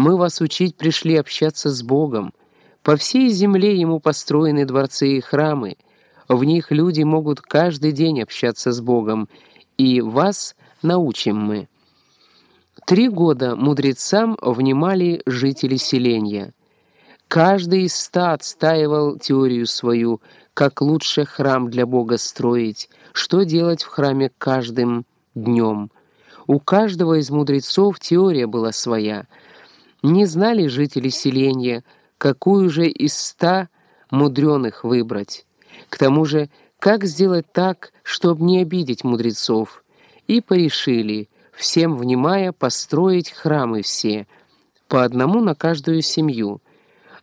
Мы вас учить пришли общаться с Богом. По всей земле Ему построены дворцы и храмы. В них люди могут каждый день общаться с Богом, и вас научим мы». Три года мудрецам внимали жители селения. Каждый из ста отстаивал теорию свою, как лучше храм для Бога строить, что делать в храме каждым днем. У каждого из мудрецов теория была своя. Не знали жители селения, какую же из ста мудреных выбрать. К тому же, как сделать так, чтобы не обидеть мудрецов, и порешили — всем внимая, построить храмы все, по одному на каждую семью.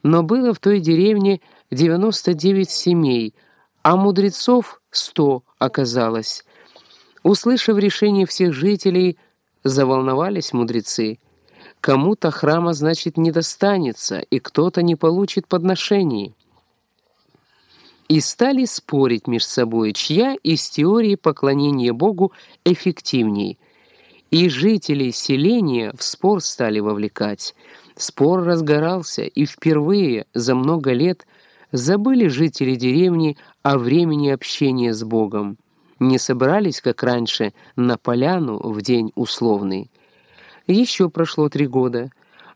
Но было в той деревне 99 семей, а мудрецов 100 оказалось. Услышав решение всех жителей, заволновались мудрецы. Кому-то храма, значит, не достанется, и кто-то не получит подношений. И стали спорить между собой, чья из теории поклонения Богу эффективней — и жители селения в спор стали вовлекать. Спор разгорался, и впервые за много лет забыли жители деревни о времени общения с Богом. Не собрались, как раньше, на поляну в день условный. Еще прошло три года.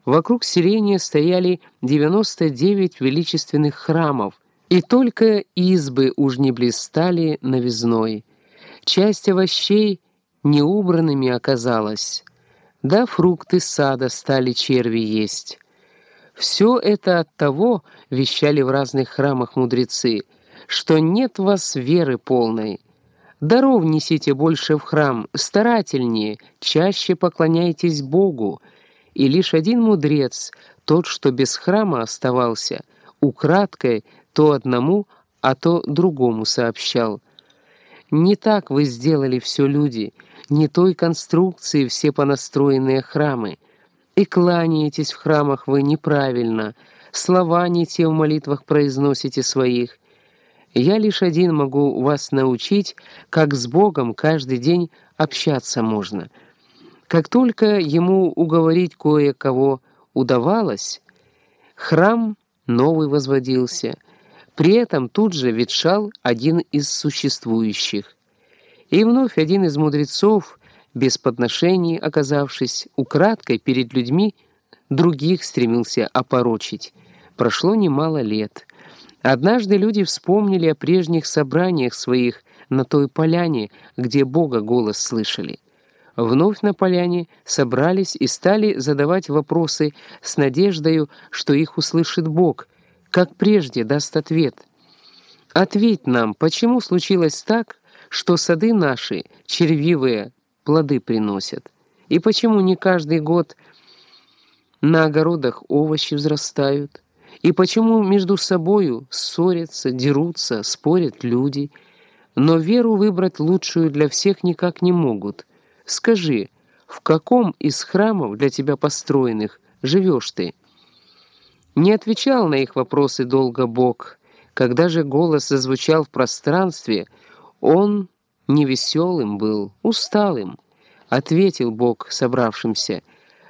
Вокруг селения стояли 99 величественных храмов, и только избы уж не блистали новизной. Часть овощей — неубранными оказалось, да фрукты сада стали черви есть. Все это от того, вещали в разных храмах мудрецы, что нет вас веры полной. Даров несите больше в храм, старательнее, чаще поклоняйтесь Богу. И лишь один мудрец, тот, что без храма оставался, украдкой то одному, а то другому сообщал. «Не так вы сделали все люди», не той конструкции все понастроенные храмы. И кланяетесь в храмах вы неправильно, слова не те в молитвах произносите своих. Я лишь один могу вас научить, как с Богом каждый день общаться можно. Как только ему уговорить кое-кого удавалось, храм новый возводился, при этом тут же ветшал один из существующих. И вновь один из мудрецов, без подношений оказавшись, украдкой перед людьми, других стремился опорочить. Прошло немало лет. Однажды люди вспомнили о прежних собраниях своих на той поляне, где Бога голос слышали. Вновь на поляне собрались и стали задавать вопросы с надеждою, что их услышит Бог, как прежде даст ответ. «Ответь нам, почему случилось так, что сады наши червивые плоды приносят? И почему не каждый год на огородах овощи взрастают? И почему между собою ссорятся, дерутся, спорят люди? Но веру выбрать лучшую для всех никак не могут. Скажи, в каком из храмов для тебя построенных живешь ты?» Не отвечал на их вопросы долго Бог. Когда же голос зазвучал в пространстве — он невеселым был, усталым. Ответил Бог собравшимся,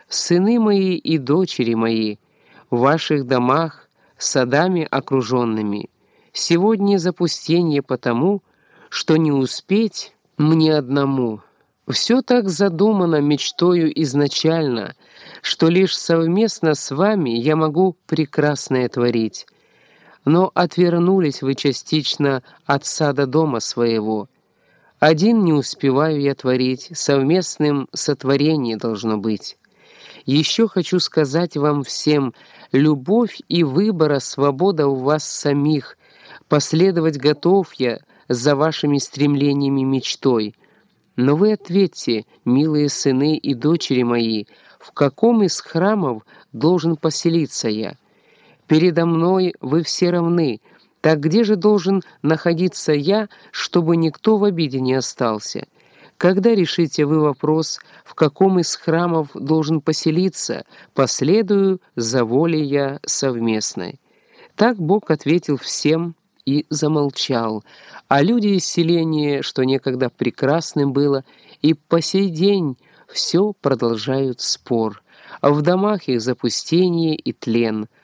«Сыны мои и дочери мои, в ваших домах, садами окруженными, сегодня запустение потому, что не успеть мне одному. Все так задумано мечтою изначально, что лишь совместно с вами я могу прекрасное творить» но отвернулись вы частично от сада дома своего. Один не успеваю я творить, совместным сотворение должно быть. Еще хочу сказать вам всем, любовь и выбора, свобода у вас самих, последовать готов я за вашими стремлениями мечтой. Но вы ответьте, милые сыны и дочери мои, в каком из храмов должен поселиться я?» Передо мной вы все равны. Так где же должен находиться я, чтобы никто в обиде не остался? Когда решите вы вопрос, в каком из храмов должен поселиться, последую за волей я совместной?» Так Бог ответил всем и замолчал, а люди из селения, что некогда прекрасным было, и по сей день все продолжают спор — а в домах их запустение и тлен,